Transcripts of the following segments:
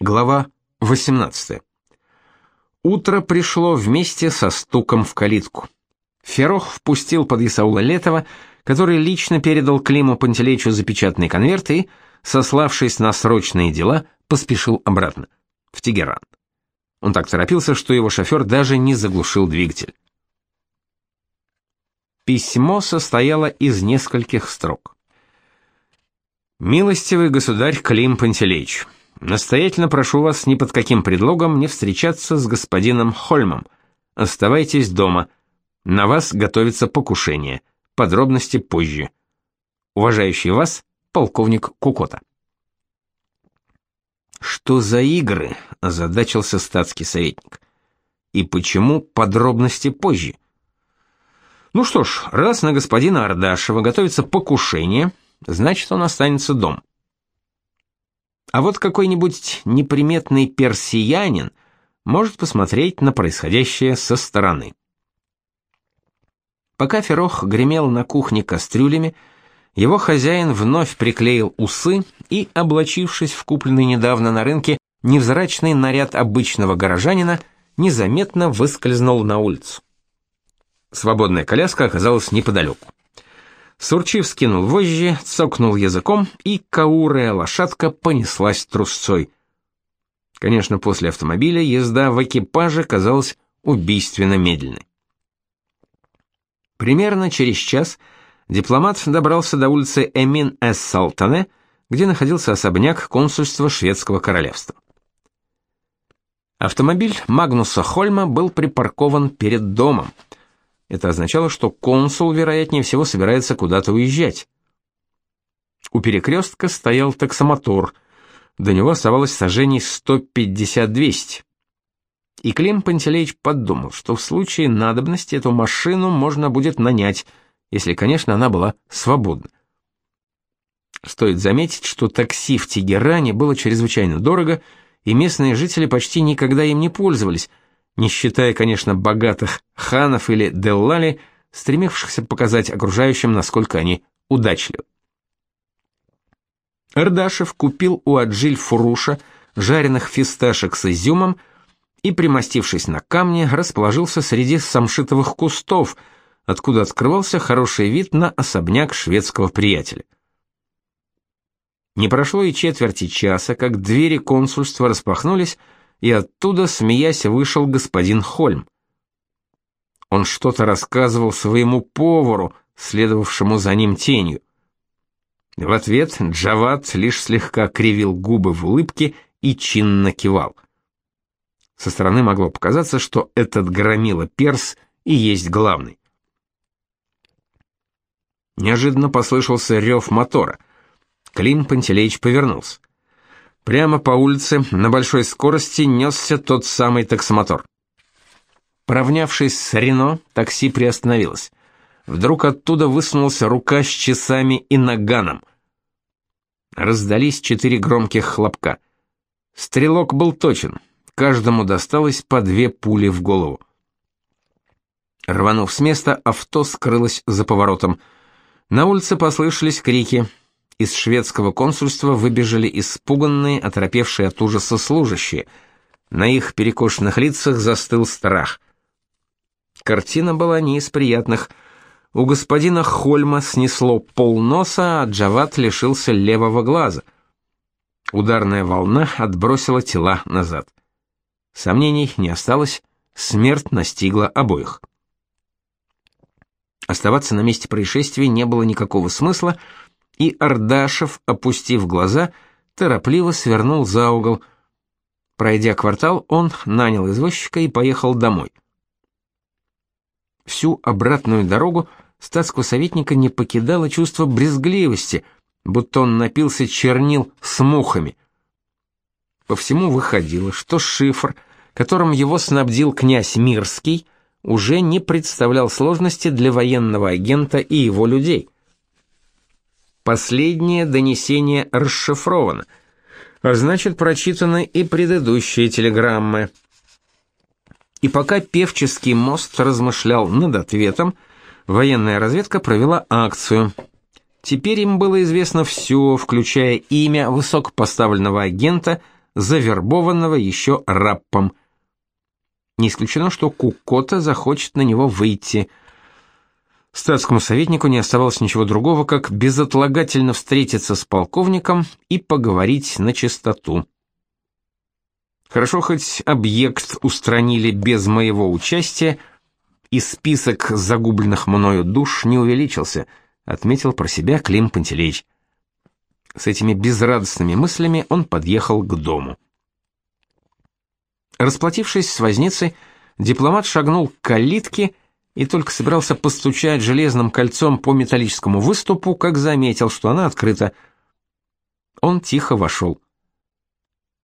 Глава 18. Утро пришло вместе со стуком в калитку. Ферох впустил под Исаула Летова, который лично передал Климу Пантелеичу запечатанный конверт и, сославшись на срочные дела, поспешил обратно, в Тегеран. Он так торопился, что его шофер даже не заглушил двигатель. Письмо состояло из нескольких строк. «Милостивый государь Клим Пантелеич, настоятельно прошу вас ни под каким предлогом не встречаться с господином Хольмом. Оставайтесь дома. На вас готовится покушение. Подробности позже. Уважающий вас, полковник Кукота». «Что за игры?» – озадачился статский советник. «И почему подробности позже?» Ну что ж, раз на господина Ардашева готовится покушение, значит, он останется дом. А вот какой-нибудь неприметный персиянин может посмотреть на происходящее со стороны. Пока Ферох гремел на кухне кастрюлями, его хозяин вновь приклеил усы и, облачившись в купленный недавно на рынке невзрачный наряд обычного горожанина, незаметно выскользнул на улицу. Свободная коляска оказалась неподалеку. Сурчив скинул вожжи, цокнул языком, и каурая лошадка понеслась трусцой. Конечно, после автомобиля езда в экипаже казалась убийственно медленной. Примерно через час дипломат добрался до улицы Эмин-эс-Салтане, где находился особняк консульства шведского королевства. Автомобиль Магнуса Хольма был припаркован перед домом — это означало, что консул, вероятнее всего, собирается куда-то уезжать. У перекрестка стоял таксомотор. До него оставалось сажений 150-200. И Клим Пантелеич подумал, что в случае надобности эту машину можно будет нанять, если, конечно, она была свободна. Стоит заметить, что такси в Тегеране было чрезвычайно дорого, и местные жители почти никогда им не пользовались – не считая, конечно, богатых ханов или деллали, стремившихся показать окружающим, насколько они удачливы. Эрдашев купил у Аджиль Фуруша жареных фисташек с изюмом и, примостившись на камне, расположился среди самшитовых кустов, откуда открывался хороший вид на особняк шведского приятеля. Не прошло и четверти часа, как двери консульства распахнулись, и оттуда, смеясь, вышел господин Хольм. Он что-то рассказывал своему повару, следовавшему за ним тенью. В ответ Джават лишь слегка кривил губы в улыбке и чинно кивал. Со стороны могло показаться, что этот громила перс и есть главный. Неожиданно послышался рев мотора. Клим Пантелеич повернулся. Прямо по улице на большой скорости несся тот самый таксомотор. Поравнявшись с Рено, такси приостановилось. Вдруг оттуда высунулась рука с часами и наганом. Раздались четыре громких хлопка. Стрелок был точен. Каждому досталось по две пули в голову. Рванув с места, авто скрылось за поворотом. На улице послышались крики — из шведского консульства выбежали испуганные, оторопевшие от ужаса служащие. На их перекошенных лицах застыл страх. Картина была не из приятных. У господина Хольма снесло полноса, а Джават лишился левого глаза. Ударная волна отбросила тела назад. Сомнений не осталось, смерть настигла обоих. Оставаться на месте происшествия не было никакого смысла, и Ардашев, опустив глаза, торопливо свернул за угол. Пройдя квартал, он нанял извозчика и поехал домой. Всю обратную дорогу статского советника не покидало чувство брезгливости, будто он напился чернил с мухами. По всему выходило, что шифр, которым его снабдил князь Мирский, уже не представлял сложности для военного агента и его людей. Последнее донесение расшифровано, а значит, прочитаны и предыдущие телеграммы. И пока Певческий мост размышлял над ответом, военная разведка провела акцию. Теперь им было известно все, включая имя высокопоставленного агента, завербованного еще раппом. Не исключено, что Кукота захочет на него выйти. Статскому советнику не оставалось ничего другого, как безотлагательно встретиться с полковником и поговорить на чистоту. Хорошо хоть объект устранили без моего участия, и список загубленных мною душ не увеличился, отметил про себя Клим Пантелеич. С этими безрадостными мыслями он подъехал к дому. Расплатившись с возницей, дипломат шагнул к калитке и только собирался постучать железным кольцом по металлическому выступу, как заметил, что она открыта. Он тихо вошел.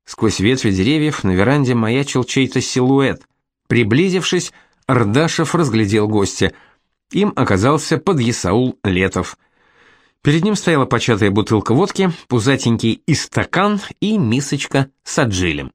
Сквозь ветви деревьев на веранде маячил чей-то силуэт. Приблизившись, Ардашев разглядел гостя. Им оказался подъясаул Летов. Перед ним стояла початая бутылка водки, пузатенький и стакан и мисочка с аджилем.